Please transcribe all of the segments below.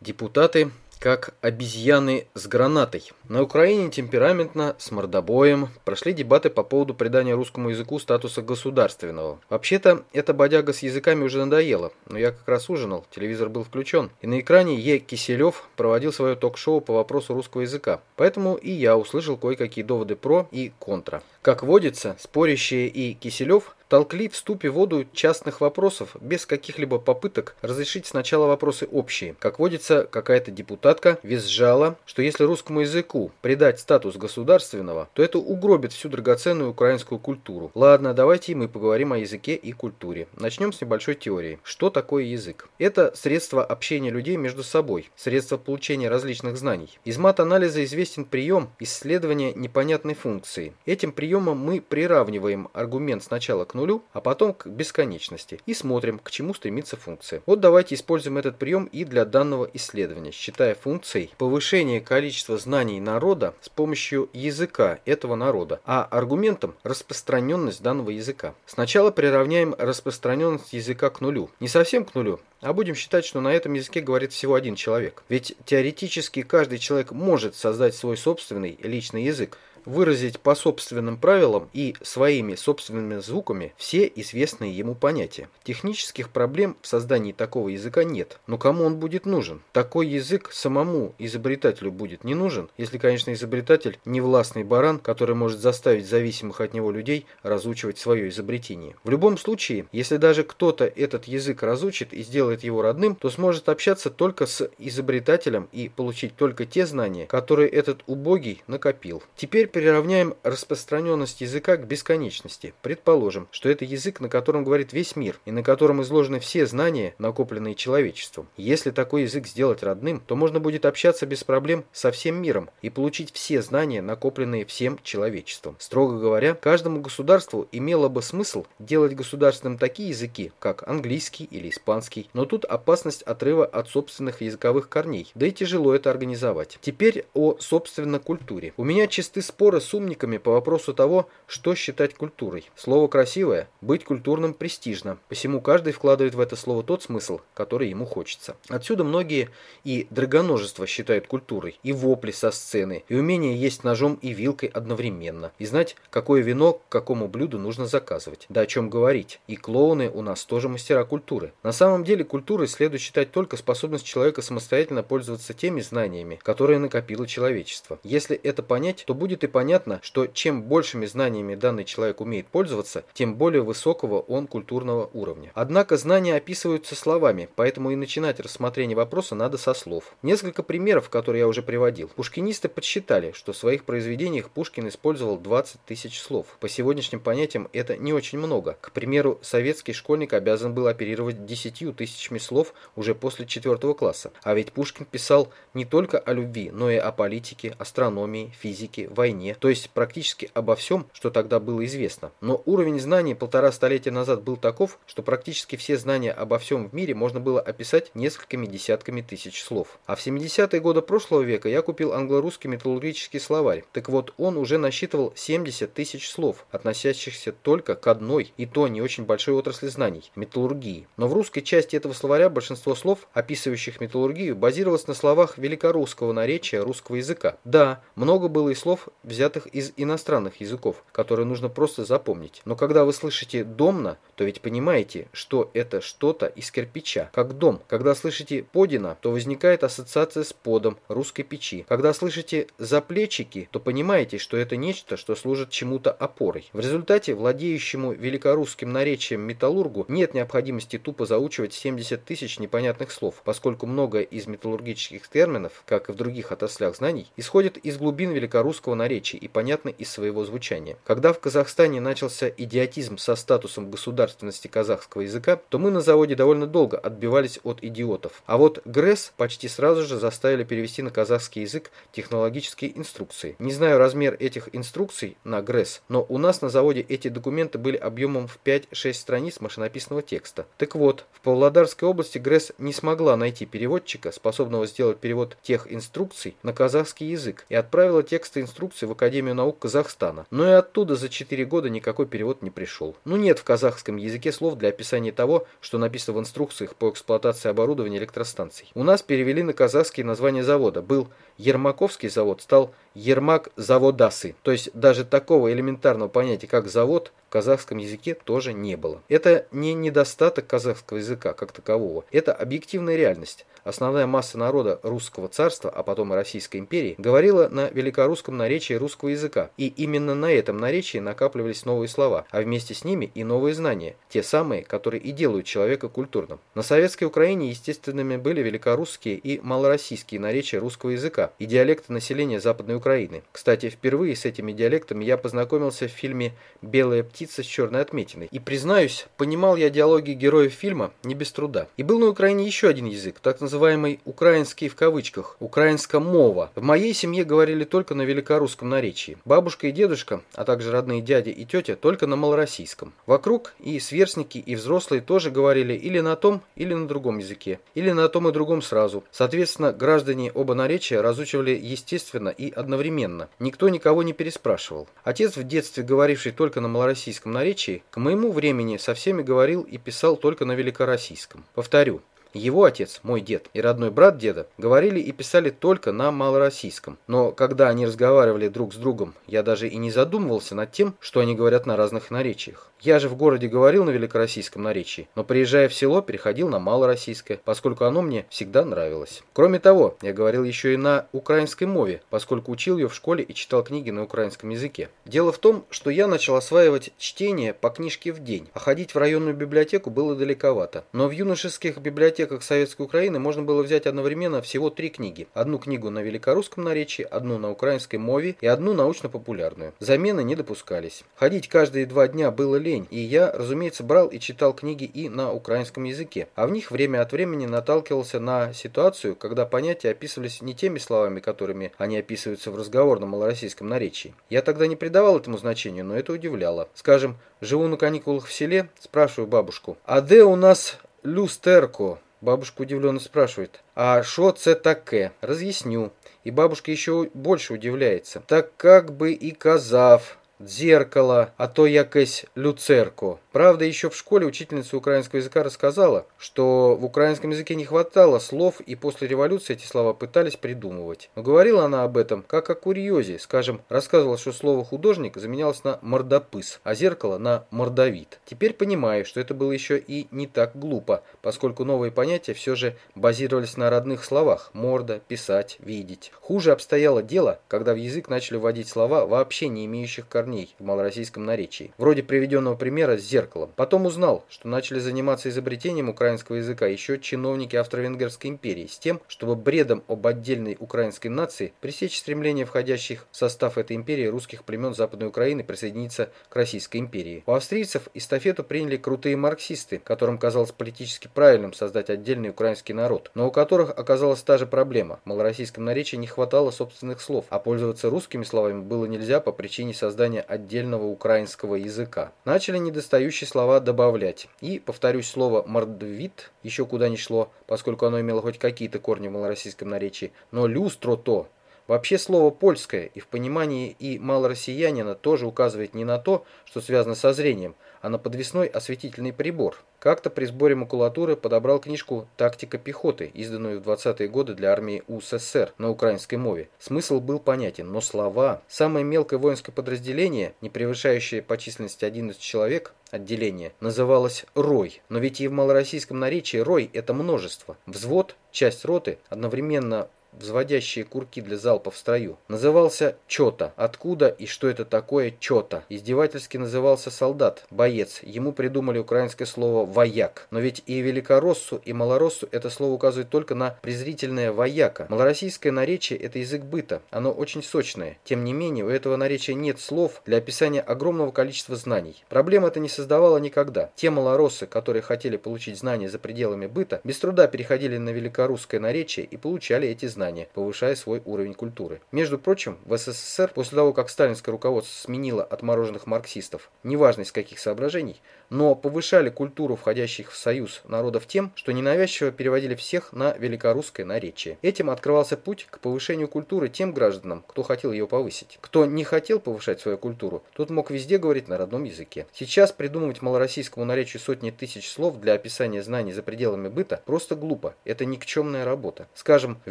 Депутаты как обезьяны с гранатой. На Украине темпераментно, с мордобоем, прошли дебаты по поводу придания русскому языку статуса государственного. Вообще-то, эта бодяга с языками уже надоела, но я как раз ужинал, телевизор был включен, и на экране Е. Киселев проводил свое ток-шоу по вопросу русского языка. Поэтому и я услышал кое-какие доводы про и контра. Как водится, спорящие и Киселев толкли в ступе воду частных вопросов без каких-либо попыток разрешить сначала вопросы общие. Как водится, какая-то депутатка визжала, что если русскому языку придать статус государственного, то это угробит всю драгоценную украинскую культуру. Ладно, давайте мы поговорим о языке и культуре. Начнем с небольшой теории. Что такое язык? Это средство общения людей между собой, средство получения различных знаний. Из мат-анализа известен прием исследования непонятной функции. Этим приемом мы приравниваем аргумент сначала к нулю, а потом к бесконечности. И смотрим, к чему стремится функция. Вот давайте используем этот прием и для данного исследования, считая функцией повышение количества знаний народа с помощью языка этого народа, а аргументом распространенность данного языка. Сначала приравняем распространенность языка к нулю. Не совсем к нулю, а будем считать, что на этом языке говорит всего один человек. Ведь теоретически каждый человек может создать свой собственный личный язык выразить по собственным правилам и своими собственными звуками все известные ему понятия. Технических проблем в создании такого языка нет, но кому он будет нужен? Такой язык самому изобретателю будет не нужен, если, конечно, изобретатель не властный баран, который может заставить зависимых от него людей разучивать свое изобретение. В любом случае, если даже кто-то этот язык разучит и сделает его родным, то сможет общаться только с изобретателем и получить только те знания, которые этот убогий накопил. Теперь приравняем распространенность языка к бесконечности. Предположим, что это язык, на котором говорит весь мир, и на котором изложены все знания, накопленные человечеством. Если такой язык сделать родным, то можно будет общаться без проблем со всем миром и получить все знания, накопленные всем человечеством. Строго говоря, каждому государству имело бы смысл делать государственным такие языки, как английский или испанский, но тут опасность отрыва от собственных языковых корней, да и тяжело это организовать. Теперь о собственно культуре. У меня чисты споры споры с умниками по вопросу того, что считать культурой. Слово красивое, быть культурным престижно, посему каждый вкладывает в это слово тот смысл, который ему хочется. Отсюда многие и драгоножество считают культурой, и вопли со сцены, и умение есть ножом и вилкой одновременно, и знать, какое вино к какому блюду нужно заказывать, да о чем говорить. И клоуны у нас тоже мастера культуры. На самом деле культурой следует считать только способность человека самостоятельно пользоваться теми знаниями, которые накопило человечество. Если это понять, то будет и понятно, что чем большими знаниями данный человек умеет пользоваться, тем более высокого он культурного уровня. Однако знания описываются словами, поэтому и начинать рассмотрение вопроса надо со слов. Несколько примеров, которые я уже приводил. Пушкинисты подсчитали, что в своих произведениях Пушкин использовал 20 тысяч слов. По сегодняшним понятиям это не очень много. К примеру, советский школьник обязан был оперировать 10 тысячами слов уже после 4 класса. А ведь Пушкин писал не только о любви, но и о политике, астрономии, физике, войне войне, то есть практически обо всем, что тогда было известно. Но уровень знаний полтора столетия назад был таков, что практически все знания обо всем в мире можно было описать несколькими десятками тысяч слов. А в 70-е годы прошлого века я купил англо-русский металлургический словарь. Так вот, он уже насчитывал 70 тысяч слов, относящихся только к одной, и то не очень большой отрасли знаний – металлургии. Но в русской части этого словаря большинство слов, описывающих металлургию, базировалось на словах великорусского наречия русского языка. Да, много было и слов, взятых из иностранных языков, которые нужно просто запомнить. Но когда вы слышите «домна», то ведь понимаете, что это что-то из кирпича, как дом. Когда слышите «подина», то возникает ассоциация с подом русской печи. Когда слышите «заплечики», то понимаете, что это нечто, что служит чему-то опорой. В результате владеющему великорусским наречием металлургу нет необходимости тупо заучивать 70 тысяч непонятных слов, поскольку многое из металлургических терминов, как и в других отраслях знаний, исходит из глубин великорусского наречия речи и понятны из своего звучания. Когда в Казахстане начался идиотизм со статусом государственности казахского языка, то мы на заводе довольно долго отбивались от идиотов. А вот ГРЭС почти сразу же заставили перевести на казахский язык технологические инструкции. Не знаю размер этих инструкций на ГРЭС, но у нас на заводе эти документы были объемом в 5-6 страниц машинописного текста. Так вот, в Павлодарской области ГРЭС не смогла найти переводчика, способного сделать перевод тех инструкций на казахский язык, и отправила тексты инструкций в Академию наук Казахстана, но и оттуда за 4 года никакой перевод не пришел. Ну нет в казахском языке слов для описания того, что написано в инструкциях по эксплуатации оборудования электростанций. У нас перевели на казахские названия завода. Был Ермаковский завод, стал Ермак Заводасы. То есть даже такого элементарного понятия, как завод, в казахском языке тоже не было. Это не недостаток казахского языка как такового, это объективная реальность. Основная масса народа русского царства, а потом и Российской империи, говорила на великорусском наречии русского языка. И именно на этом наречии накапливались новые слова, а вместе с ними и новые знания, те самые, которые и делают человека культурным. На советской Украине естественными были великорусские и малороссийские наречия русского языка и диалекты населения Западной Украины. Кстати, впервые с этими диалектами я познакомился в фильме «Белая птица с черной отметиной». И, признаюсь, понимал я диалоги героев фильма не без труда. И был на Украине еще один язык, так называемый «украинский» в кавычках, украинская мова. В моей семье говорили только на великорусском наречии. Бабушка и дедушка, а также родные дяди и тетя только на малороссийском. Вокруг и сверстники, и взрослые тоже говорили или на том, или на другом языке, или на том и другом сразу. Соответственно, граждане оба наречия разучивали естественно и одновременно. Никто никого не переспрашивал. Отец в детстве, говоривший только на малороссийском наречии, к моему времени со всеми говорил и писал только на великороссийском. Повторю, его отец, мой дед и родной брат деда говорили и писали только на малороссийском. Но когда они разговаривали друг с другом, я даже и не задумывался над тем, что они говорят на разных наречиях. Я же в городе говорил на великороссийском наречии, но приезжая в село, переходил на малороссийское, поскольку оно мне всегда нравилось. Кроме того, я говорил еще и на украинской мове, поскольку учил ее в школе и читал книги на украинском языке. Дело в том, что я начал осваивать чтение по книжке в день, а ходить в районную библиотеку было далековато. Но в юношеских библиотеках Советской Украины можно было взять одновременно всего три книги. Одну книгу на великорусском наречии, одну на украинской мове и одну научно-популярную. Замены не допускались. Ходить каждые два дня было лень, и я, разумеется, брал и читал книги и на украинском языке, а в них время от времени наталкивался на ситуацию, когда понятия описывались не теми словами, которыми они описываются в разговорном малороссийском наречии. Я тогда не придавал этому значению, но это удивляло. Скажем, живу на каникулах в селе, спрашиваю бабушку, а где у нас люстерко? Бабушка удивленно спрашивает, а что це таке? Разъясню. И бабушка еще больше удивляется. Так как бы и казав, дзеркало, а то якесь люцерко. Правда, еще в школе учительница украинского языка рассказала, что в украинском языке не хватало слов, и после революции эти слова пытались придумывать. Но говорила она об этом как о курьезе. Скажем, рассказывала, что слово «художник» заменялось на «мордопыс», а зеркало на «мордовид». Теперь понимаю, что это было еще и не так глупо, поскольку новые понятия все же базировались на родных словах «морда», «писать», «видеть». Хуже обстояло дело, когда в язык начали вводить слова, вообще не имеющих корней в малороссийском наречии. Вроде приведенного примера с зеркалом. Потом узнал, что начали заниматься изобретением украинского языка еще чиновники Австро-Венгерской империи с тем, чтобы бредом об отдельной украинской нации пресечь стремление входящих в состав этой империи русских племен Западной Украины присоединиться к Российской империи. У австрийцев эстафету приняли крутые марксисты, которым казалось политически правильным создать отдельный украинский народ, но у которых оказалась та же проблема. В малороссийском наречии не хватало собственных слов, а пользоваться русскими словами было нельзя по причине создания отдельного украинского языка. Начали недостающие слова добавлять. И, повторюсь, слово «мордвит» еще куда ни шло, поскольку оно имело хоть какие-то корни в малороссийском наречии, но «люстро-то» Вообще слово «польское» и в понимании и малороссиянина тоже указывает не на то, что связано со зрением, а на подвесной осветительный прибор. Как-то при сборе макулатуры подобрал книжку «Тактика пехоты», изданную в 20-е годы для армии УССР на украинской мове. Смысл был понятен, но слова. Самое мелкое воинское подразделение, не превышающее по численности 11 человек, отделение, называлось «рой». Но ведь и в малороссийском наречии «рой» — это множество. Взвод, часть роты, одновременно взводящие курки для залпа в строю. Назывался Чота. Откуда и что это такое Чота? Издевательски назывался солдат, боец. Ему придумали украинское слово «вояк». Но ведь и великороссу, и малороссу это слово указывает только на презрительное «вояка». Малороссийское наречие – это язык быта. Оно очень сочное. Тем не менее, у этого наречия нет слов для описания огромного количества знаний. Проблем это не создавало никогда. Те малороссы, которые хотели получить знания за пределами быта, без труда переходили на великорусское наречие и получали эти знания знания, повышая свой уровень культуры. Между прочим, в СССР после того, как сталинское руководство сменило отмороженных марксистов, неважно из каких соображений, но повышали культуру входящих в союз народов тем, что ненавязчиво переводили всех на великорусское наречие. Этим открывался путь к повышению культуры тем гражданам, кто хотел ее повысить. Кто не хотел повышать свою культуру, тот мог везде говорить на родном языке. Сейчас придумывать малороссийскому наречию сотни тысяч слов для описания знаний за пределами быта просто глупо. Это никчемная работа. Скажем, в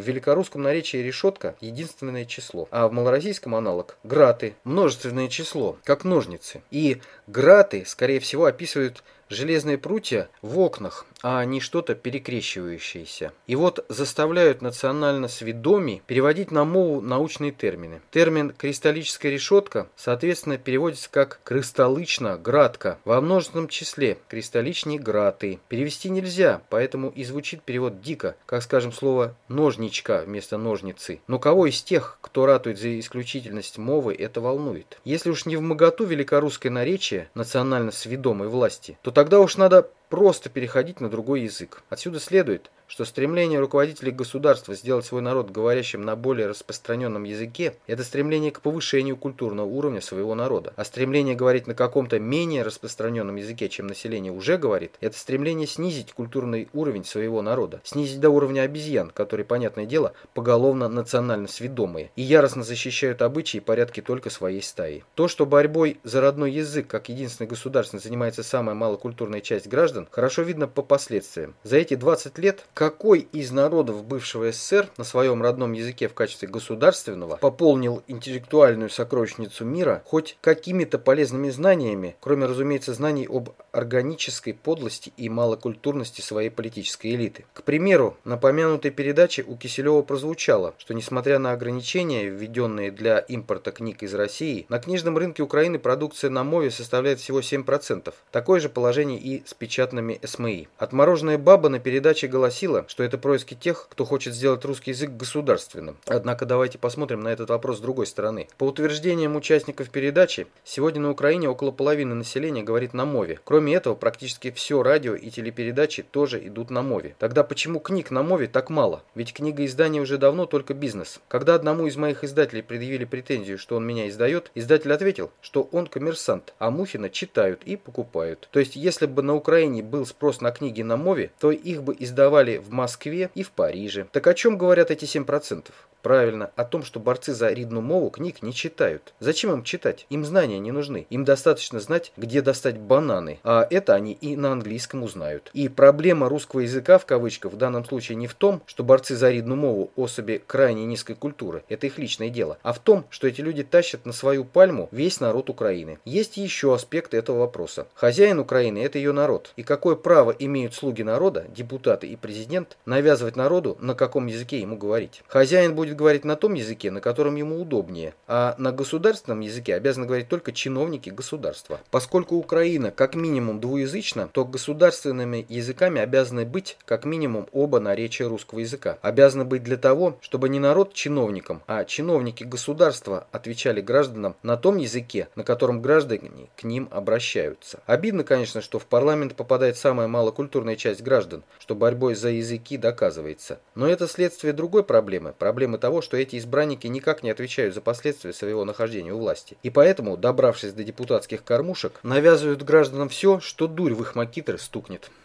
великорусском наречии решетка – единственное число, а в малороссийском аналог – граты – множественное число, как ножницы. И граты, скорее всего, описывают железные прутья в окнах, а не что-то перекрещивающееся. И вот заставляют национально сведомий переводить на мову научные термины. Термин «кристаллическая решетка» соответственно переводится как «кристаллично», «градка», во множественном числе «кристалличней граты». Перевести нельзя, поэтому и звучит перевод дико, как, скажем, слово «ножничка» вместо «ножницы». Но кого из тех, кто ратует за исключительность мовы, это волнует? Если уж не в моготу великорусское наречие национально сведомой власти, то тогда уж надо просто переходить на другой язык. Отсюда следует, что стремление руководителей государства сделать свой народ говорящим на более распространенном языке – это стремление к повышению культурного уровня своего народа. А стремление говорить на каком-то менее распространенном языке, чем население уже говорит – это стремление снизить культурный уровень своего народа. Снизить до уровня обезьян, которые, понятное дело, поголовно национально сведомые и яростно защищают обычаи и порядки только своей стаи. То, что борьбой за родной язык как единственный государственный занимается самая малокультурная часть граждан, хорошо видно по последствиям. За эти 20 лет какой из народов бывшего СССР на своем родном языке в качестве государственного пополнил интеллектуальную сокровищницу мира хоть какими-то полезными знаниями, кроме, разумеется, знаний об органической подлости и малокультурности своей политической элиты. К примеру, на помянутой передаче у Киселева прозвучало, что несмотря на ограничения, введенные для импорта книг из России, на книжном рынке Украины продукция на мове составляет всего 7%. Такое же положение и с печатными СМИ. Отмороженная баба на передаче голосила, что это происки тех, кто хочет сделать русский язык государственным. Однако давайте посмотрим на этот вопрос с другой стороны. По утверждениям участников передачи, сегодня на Украине около половины населения говорит на мове. Кроме этого, практически все радио и телепередачи тоже идут на мове. Тогда почему книг на мове так мало? Ведь книга издания уже давно только бизнес. Когда одному из моих издателей предъявили претензию, что он меня издает, издатель ответил, что он коммерсант, а Мухина читают и покупают. То есть, если бы на Украине был спрос на книги на мове, то их бы издавали в Москве и в Париже. Так о чем говорят эти 7%? Правильно, о том, что борцы за ридну мову книг не читают. Зачем им читать? Им знания не нужны. Им достаточно знать, где достать бананы. А это они и на английском узнают. И проблема русского языка, в кавычках, в данном случае не в том, что борцы за ридну мову особи крайне низкой культуры. Это их личное дело. А в том, что эти люди тащат на свою пальму весь народ Украины. Есть еще аспект этого вопроса. Хозяин Украины – это ее народ. И какое право имеют слуги народа, депутаты и президент, навязывать народу, на каком языке ему говорить? Хозяин будет говорить на том языке, на котором ему удобнее, а на государственном языке обязаны говорить только чиновники государства. Поскольку Украина как минимум двуязычна, то государственными языками обязаны быть как минимум оба наречия русского языка. Обязаны быть для того, чтобы не народ чиновникам, а чиновники государства отвечали гражданам на том языке, на котором граждане к ним обращаются. Обидно, конечно, что в парламент попадает самая малокультурная часть граждан, что борьбой за языки доказывается. Но это следствие другой проблемы, проблемы того, что эти избранники никак не отвечают за последствия своего нахождения у власти. И поэтому, добравшись до депутатских кормушек, навязывают гражданам все, что дурь в их макитры стукнет.